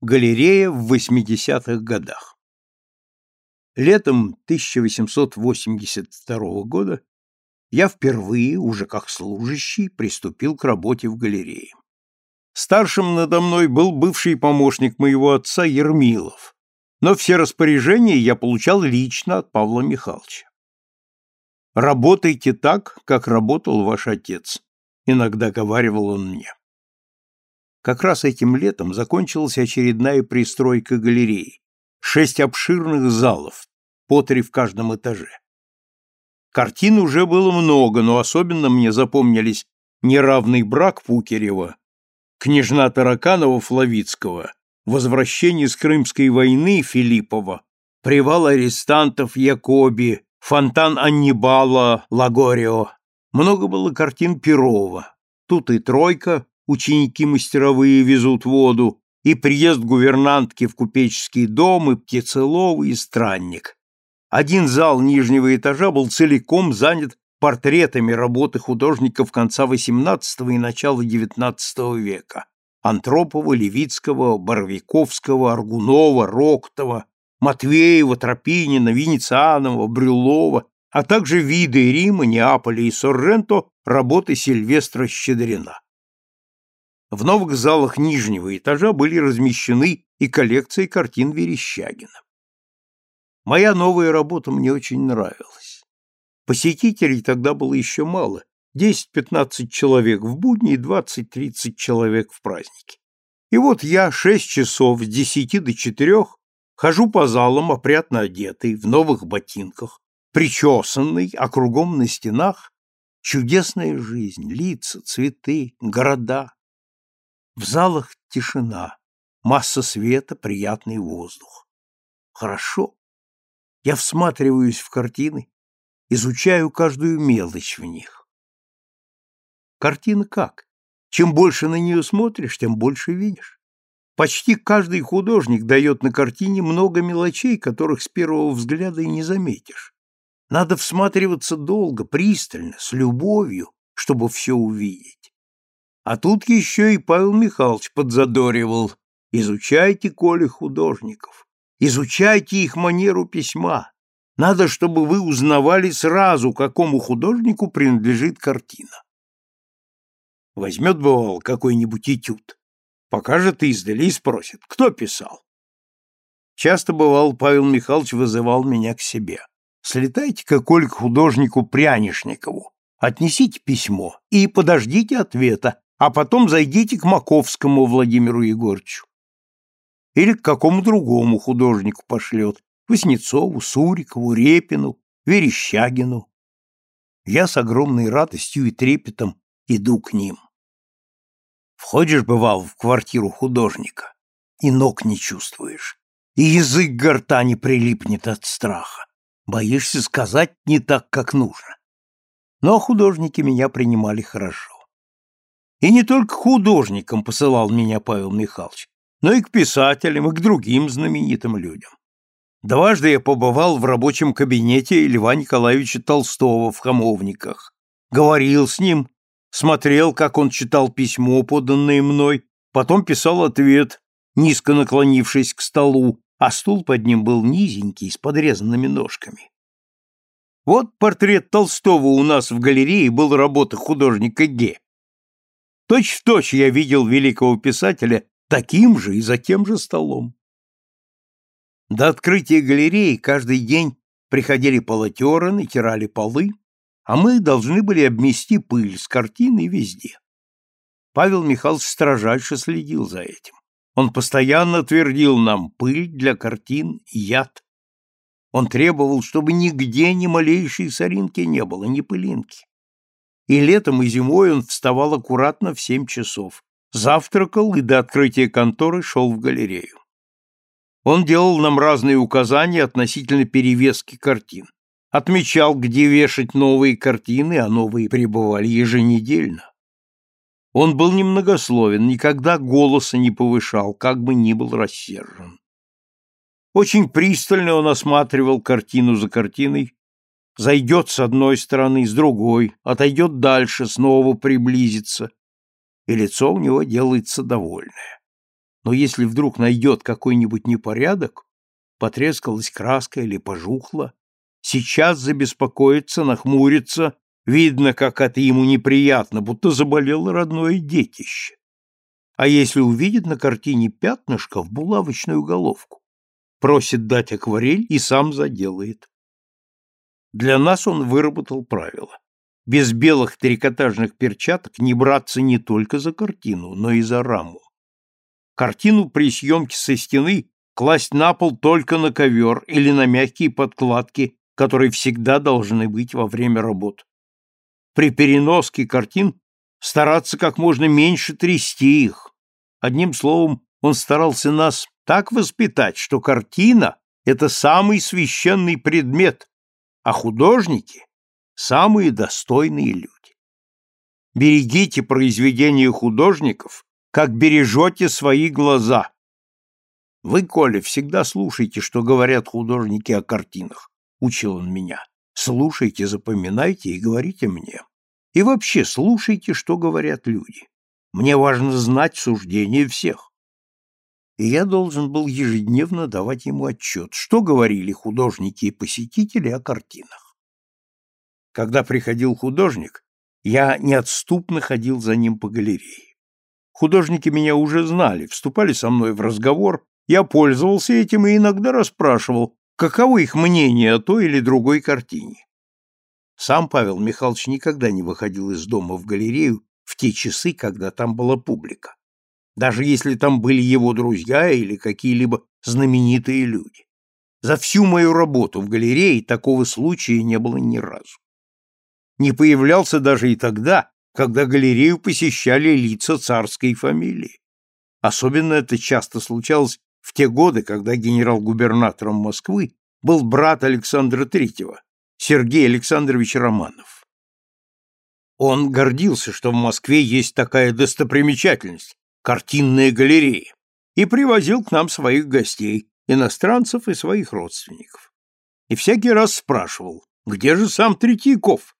Галерея в 80-х годах. Летом 1882 года я впервые, уже как служащий, приступил к работе в галерее. Старшим надо мной был бывший помощник моего отца Ермилов, но все распоряжения я получал лично от Павла Михайловича. «Работайте так, как работал ваш отец», — иногда говаривал он мне. Как раз этим летом закончилась очередная пристройка галереи. Шесть обширных залов, по три в каждом этаже. Картин уже было много, но особенно мне запомнились «Неравный брак» Пукерева, «Княжна Тараканова-Флавицкого», «Возвращение с Крымской войны» Филиппова, «Привал арестантов» Якоби, «Фонтан Аннибала» Лагорио. Много было картин Перова. Тут и «Тройка», ученики мастеровые везут воду, и приезд гувернантки в купеческий дом, и птицелов, и странник. Один зал нижнего этажа был целиком занят портретами работы художников конца XVIII и начала XIX века. Антропова, Левицкого, Боровиковского, Аргунова, Роктова, Матвеева, Тропинина, Венецианова, Брюлова, а также виды Рима, Неаполя и Сорренто работы Сильвестра Щедрина. В новых залах нижнего этажа были размещены и коллекции картин Верещагина. Моя новая работа мне очень нравилась. Посетителей тогда было еще мало, 10-15 человек в будни и 20-30 человек в праздники. И вот я 6 часов с 10 до 4 хожу по залам опрятно одетый, в новых ботинках, причесанный, а кругом на стенах чудесная жизнь, лица, цветы, города, в залах тишина, масса света, приятный воздух. Хорошо. Я всматриваюсь в картины, изучаю каждую мелочь в них. Картина как? Чем больше на нее смотришь, тем больше видишь. Почти каждый художник дает на картине много мелочей, которых с первого взгляда и не заметишь. Надо всматриваться долго, пристально, с любовью, чтобы все увидеть. А тут еще и Павел Михайлович подзадоривал. Изучайте, коли, художников. Изучайте их манеру письма. Надо, чтобы вы узнавали сразу, какому художнику принадлежит картина. Возьмет, бывал, какой-нибудь этюд. Покажет издали и спросит, кто писал. Часто, бывал, Павел Михайлович вызывал меня к себе. Слетайте-ка, коль, к художнику Прянишникову, отнесите письмо и подождите ответа, а потом зайдите к Маковскому Владимиру Егорчу. Или к какому другому художнику пошлет, Васнецову, Сурикову, Репину, Верещагину. Я с огромной радостью и трепетом иду к ним. Входишь, бывал, в квартиру художника, и ног не чувствуешь, и язык гортани прилипнет от страха. Боишься сказать не так, как нужно. Но художники меня принимали хорошо. И не только художникам посылал меня Павел Михайлович, но и к писателям, и к другим знаменитым людям. Дважды я побывал в рабочем кабинете Льва Николаевича Толстого в Хамовниках, говорил с ним, смотрел, как он читал письмо, поданное мной, потом писал ответ, низко наклонившись к столу, а стул под ним был низенький, с подрезанными ножками. Вот портрет Толстого у нас в галерее был работа художника Ге. Точь в точь я видел великого писателя таким же и за тем же столом. До открытия галереи каждый день приходили полотеры, натирали полы, а мы должны были обмести пыль с картины везде. Павел Михайлович строжайше следил за этим. Он постоянно твердил нам пыль для картин — яд. Он требовал, чтобы нигде ни малейшей соринки не было, ни пылинки и летом, и зимой он вставал аккуратно в семь часов, завтракал и до открытия конторы шел в галерею. Он делал нам разные указания относительно перевески картин, отмечал, где вешать новые картины, а новые прибывали еженедельно. Он был немногословен, никогда голоса не повышал, как бы ни был рассержен. Очень пристально он осматривал картину за картиной, зайдет с одной стороны, с другой, отойдет дальше, снова приблизится, и лицо у него делается довольное. но если вдруг найдет какой-нибудь непорядок, потрескалась краска или пожухла, сейчас забеспокоится, нахмурится, видно, как это ему неприятно, будто заболело родное детище. А если увидит на картине пятнышко в булавочную головку, просит дать акварель и сам заделает. Для нас он выработал правило. Без белых трикотажных перчаток не браться не только за картину, но и за раму. Картину при съемке со стены класть на пол только на ковер или на мягкие подкладки, которые всегда должны быть во время работ. При переноске картин стараться как можно меньше трясти их. Одним словом, он старался нас так воспитать, что картина — это самый священный предмет, а художники — самые достойные люди. Берегите произведения художников, как бережете свои глаза. Вы, Коля, всегда слушайте, что говорят художники о картинах, — учил он меня. Слушайте, запоминайте и говорите мне. И вообще слушайте, что говорят люди. Мне важно знать суждение всех. И я должен был ежедневно давать ему отчет, что говорили художники и посетители о картинах. Когда приходил художник, я неотступно ходил за ним по галерее. Художники меня уже знали, вступали со мной в разговор, я пользовался этим и иногда расспрашивал, каково их мнение о той или другой картине. Сам Павел Михайлович никогда не выходил из дома в галерею в те часы, когда там была публика, даже если там были его друзья или какие-либо знаменитые люди. За всю мою работу в галерее такого случая не было ни разу. Не появлялся даже и тогда, когда галерею посещали лица царской фамилии. Особенно это часто случалось в те годы, когда генерал-губернатором Москвы был брат Александра Третьего, Сергей Александрович Романов. Он гордился, что в Москве есть такая достопримечательность – картинная галерея, и привозил к нам своих гостей, иностранцев и своих родственников. И всякий раз спрашивал, где же сам Третьяков?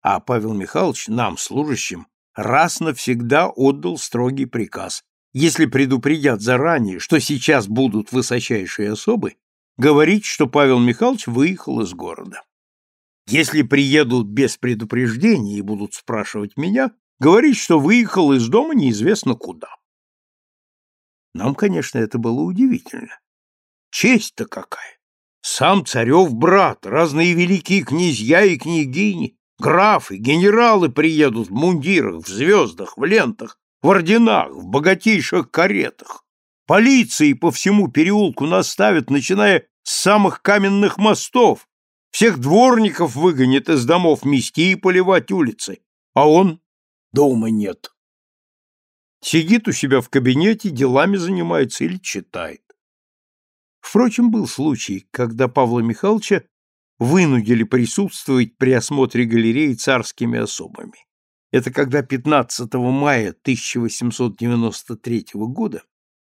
А Павел Михайлович нам, служащим, раз навсегда отдал строгий приказ. Если предупредят заранее, что сейчас будут высочайшие особы, говорить, что Павел Михайлович выехал из города. Если приедут без предупреждения и будут спрашивать меня, говорить, что выехал из дома неизвестно куда. Нам, конечно, это было удивительно. Честь-то какая! Сам царев брат, разные великие князья и княгини, графы, генералы приедут в мундирах, в звездах, в лентах, в орденах, в богатейших каретах. Полиции по всему переулку наставят, начиная с самых каменных мостов, всех дворников выгонит из домов мести и поливать улицы, а он дома нет. Сидит у себя в кабинете, делами занимается или читает. Впрочем, был случай, когда Павла Михайловича вынудили присутствовать при осмотре галереи царскими особами. Это когда 15 мая 1893 года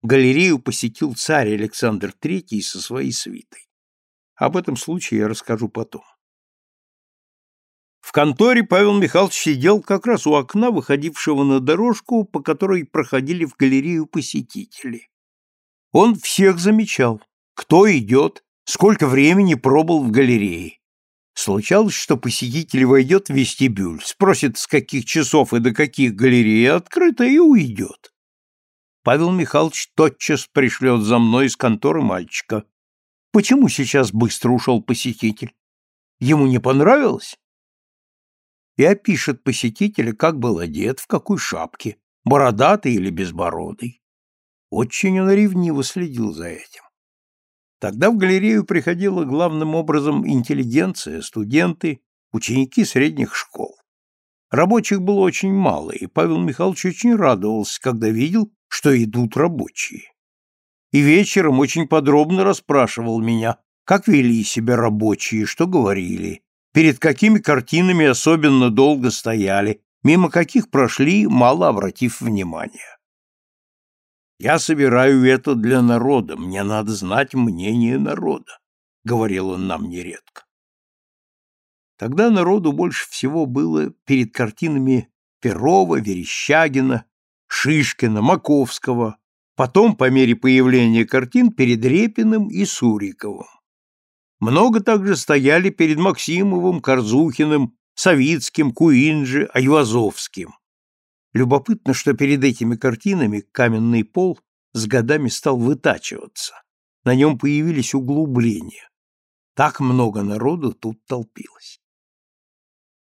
галерею посетил царь Александр III со своей свитой. Об этом случае я расскажу потом. В конторе Павел Михайлович сидел как раз у окна, выходившего на дорожку, по которой проходили в галерею посетители. Он всех замечал, кто идет, сколько времени пробыл в галерее. Случалось, что посетитель войдет в вестибюль, спросит, с каких часов и до каких галерея открыта, и уйдет. Павел Михайлович тотчас пришлет за мной из конторы мальчика. Почему сейчас быстро ушел посетитель? Ему не понравилось? И опишет посетителя, как был одет, в какой шапке, бородатый или безбородый. Очень он ревниво следил за этим. Тогда в галерею приходила главным образом интеллигенция, студенты, ученики средних школ. Рабочих было очень мало, и Павел Михайлович очень радовался, когда видел, что идут рабочие и вечером очень подробно расспрашивал меня, как вели себя рабочие, что говорили, перед какими картинами особенно долго стояли, мимо каких прошли, мало обратив внимания. «Я собираю это для народа, мне надо знать мнение народа», — говорил он нам нередко. Тогда народу больше всего было перед картинами Перова, Верещагина, Шишкина, Маковского, Потом, по мере появления картин, перед Репиным и Суриковым. Много также стояли перед Максимовым, Корзухиным, Савицким, Куинджи, Айвазовским. Любопытно, что перед этими картинами каменный пол с годами стал вытачиваться. На нем появились углубления. Так много народу тут толпилось.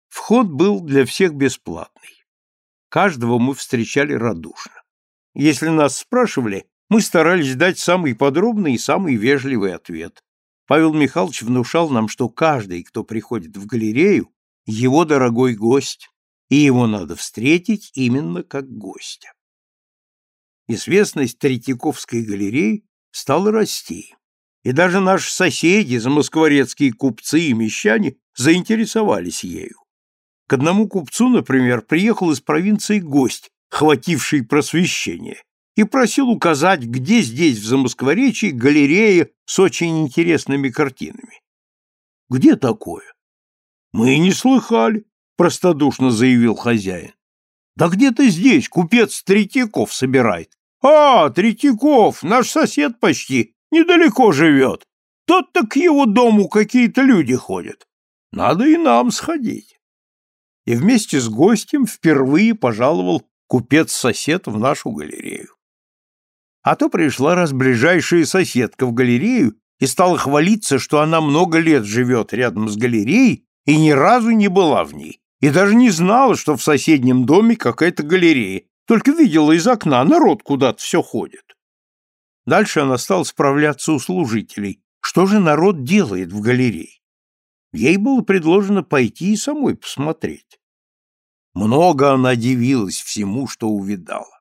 Вход был для всех бесплатный. Каждого мы встречали радушно. Если нас спрашивали, мы старались дать самый подробный и самый вежливый ответ. Павел Михайлович внушал нам, что каждый, кто приходит в галерею, его дорогой гость, и его надо встретить именно как гостя. Известность Третьяковской галереи стала расти, и даже наши соседи, замоскворецкие купцы и мещане, заинтересовались ею. К одному купцу, например, приехал из провинции гость, хвативший просвещение, и просил указать, где здесь, в Замоскворечье, галерея с очень интересными картинами. «Где такое?» «Мы не слыхали», — простодушно заявил хозяин. «Да где-то здесь купец Третьяков собирает». «А, Третьяков, наш сосед почти, недалеко живет. Тот-то к его дому какие-то люди ходят. Надо и нам сходить». И вместе с гостем впервые пожаловал купец-сосед в нашу галерею. А то пришла раз ближайшая соседка в галерею и стала хвалиться, что она много лет живет рядом с галереей и ни разу не была в ней, и даже не знала, что в соседнем доме какая-то галерея, только видела из окна, народ куда-то все ходит. Дальше она стала справляться у служителей, что же народ делает в галерее. Ей было предложено пойти и самой посмотреть. Много она дивилась всему, что увидала.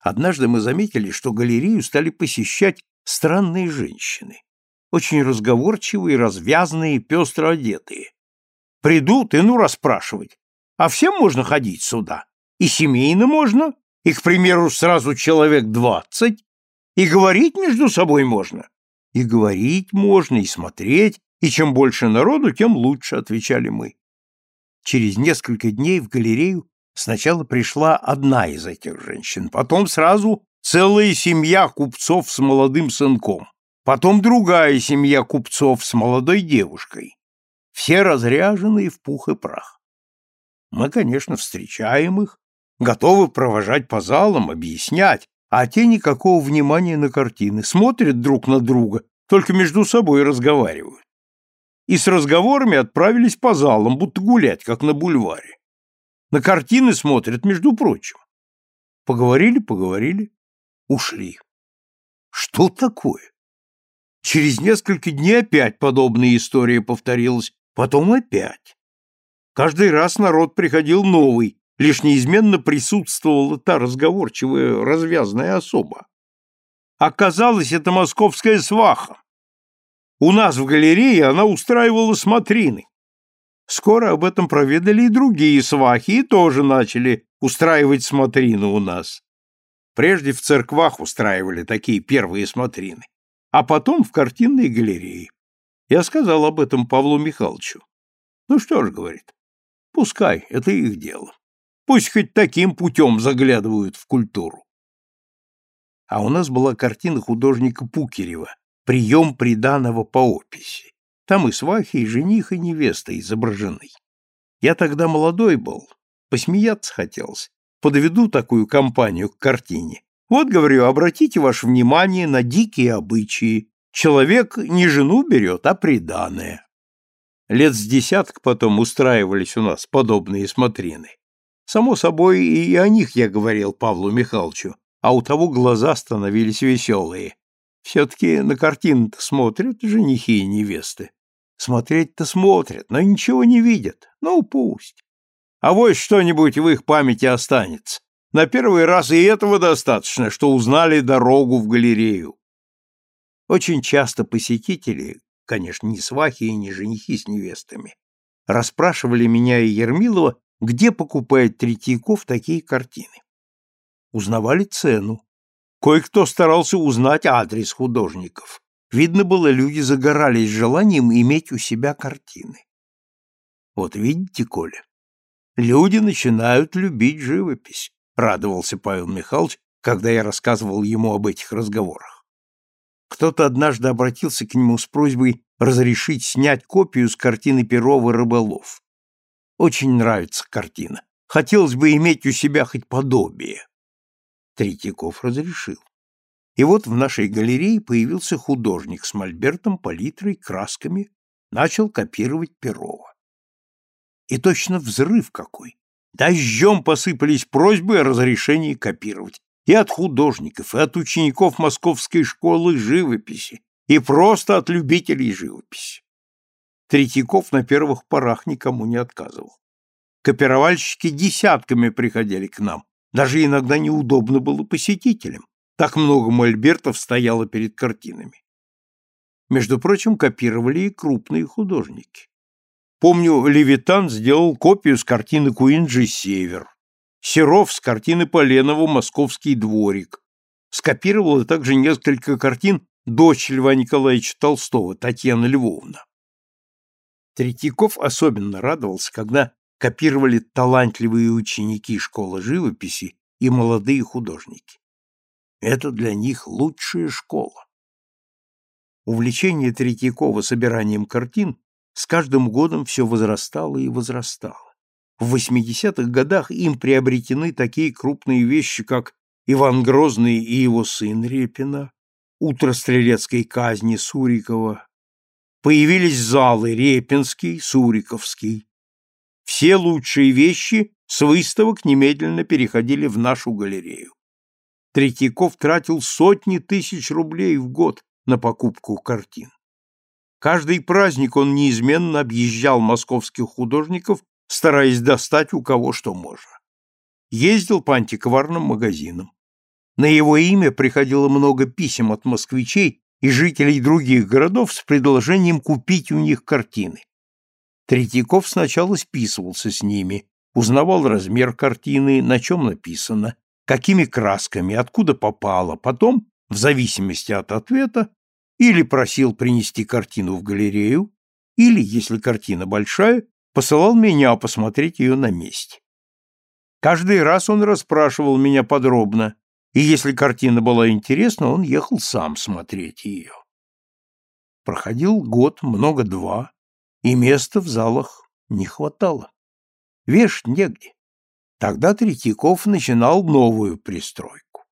Однажды мы заметили, что галерею стали посещать странные женщины, очень разговорчивые, развязные, пестро одетые. Придут и ну расспрашивать, а всем можно ходить сюда? И семейно можно, и, к примеру, сразу человек двадцать, и говорить между собой можно. И говорить можно, и смотреть, и чем больше народу, тем лучше, отвечали мы. Через несколько дней в галерею Сначала пришла одна из этих женщин, потом сразу целая семья купцов с молодым сынком, потом другая семья купцов с молодой девушкой. Все разряженные в пух и прах. Мы, конечно, встречаем их, готовы провожать по залам, объяснять, а те никакого внимания на картины, смотрят друг на друга, только между собой разговаривают. И с разговорами отправились по залам, будто гулять, как на бульваре. На картины смотрят, между прочим. Поговорили, поговорили, ушли. Что такое? Через несколько дней опять подобная история повторилась, потом опять. Каждый раз народ приходил новый, лишь неизменно присутствовала та разговорчивая, развязная особа. Оказалось, это московская сваха. У нас в галерее она устраивала смотрины. Скоро об этом проведали и другие свахи, и тоже начали устраивать смотрины у нас. Прежде в церквах устраивали такие первые смотрины, а потом в картинной галерее. Я сказал об этом Павлу Михайловичу. Ну что ж, говорит, пускай, это их дело. Пусть хоть таким путем заглядывают в культуру. А у нас была картина художника Пукерева «Прием приданого по описи». Там и свахи, и жених, и невеста изображены. Я тогда молодой был, посмеяться хотелось. Подведу такую компанию к картине. Вот, говорю, обратите ваше внимание на дикие обычаи. Человек не жену берет, а приданое. Лет с десяток потом устраивались у нас подобные смотрины. Само собой, и о них я говорил Павлу Михайловичу, а у того глаза становились веселые. Все-таки на картины-то смотрят женихи и невесты. Смотреть-то смотрят, но ничего не видят. Ну, пусть. А вот что-нибудь в их памяти останется. На первый раз и этого достаточно, что узнали дорогу в галерею. Очень часто посетители, конечно, не свахи и не женихи с невестами, расспрашивали меня и Ермилова, где покупает Третьяков такие картины. Узнавали цену. Кое-кто старался узнать адрес художников. Видно было, люди загорались желанием иметь у себя картины. Вот видите, Коля, люди начинают любить живопись, радовался Павел Михайлович, когда я рассказывал ему об этих разговорах. Кто-то однажды обратился к нему с просьбой разрешить снять копию с картины Перова «Рыболов». Очень нравится картина. Хотелось бы иметь у себя хоть подобие. Третьяков разрешил. И вот в нашей галерее появился художник с мольбертом, палитрой, красками, начал копировать Перова. И точно взрыв какой. Дождем посыпались просьбы о разрешении копировать. И от художников, и от учеников Московской школы живописи, и просто от любителей живописи. Третьяков на первых порах никому не отказывал. Копировальщики десятками приходили к нам, даже иногда неудобно было посетителям. Так много мольбертов стояло перед картинами. Между прочим, копировали и крупные художники. Помню, Левитан сделал копию с картины Куинджи «Север», Серов с картины Поленова «Московский дворик». Скопировала также несколько картин дочь Льва Николаевича Толстого, Татьяна Львовна. Третьяков особенно радовался, когда копировали талантливые ученики школы живописи и молодые художники. Это для них лучшая школа. Увлечение Третьякова собиранием картин с каждым годом все возрастало и возрастало. В 80-х годах им приобретены такие крупные вещи, как Иван Грозный и его сын Репина, Утро стрелецкой казни Сурикова. Появились залы Репинский, Суриковский. Все лучшие вещи с выставок немедленно переходили в нашу галерею. Третьяков тратил сотни тысяч рублей в год на покупку картин. Каждый праздник он неизменно объезжал московских художников, стараясь достать у кого что можно. Ездил по антикварным магазинам. На его имя приходило много писем от москвичей и жителей других городов с предложением купить у них картины. Третьяков сначала списывался с ними, узнавал размер картины, на чем написано, какими красками, откуда попало, потом, в зависимости от ответа, или просил принести картину в галерею, или, если картина большая, посылал меня посмотреть ее на месте. Каждый раз он расспрашивал меня подробно, и если картина была интересна, он ехал сам смотреть ее. Проходил год, много два, и места в залах не хватало. Вешать негде. Тогда Третьяков начинал новую пристройку.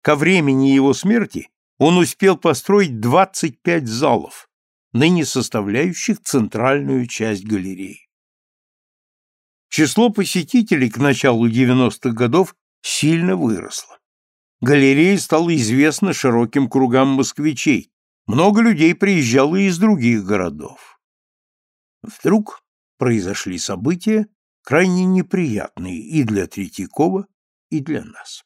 Ко времени его смерти он успел построить 25 залов, ныне составляющих центральную часть галереи. Число посетителей к началу 90-х годов сильно выросло. Галерея стала известна широким кругам москвичей. Много людей приезжало из других городов. Вдруг произошли события, крайне неприятные и для Третьякова, и для нас.